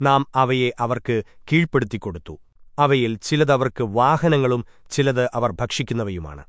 നാം അവയെ അവർക്ക് കീഴ്പ്പെടുത്തിക്കൊടുത്തു. അവയിൽ ചിലതവർക്ക് വാഹനങ്ങളും ചിലത് അവർ ഭക്ഷിക്കുന്നവയുമാണ്.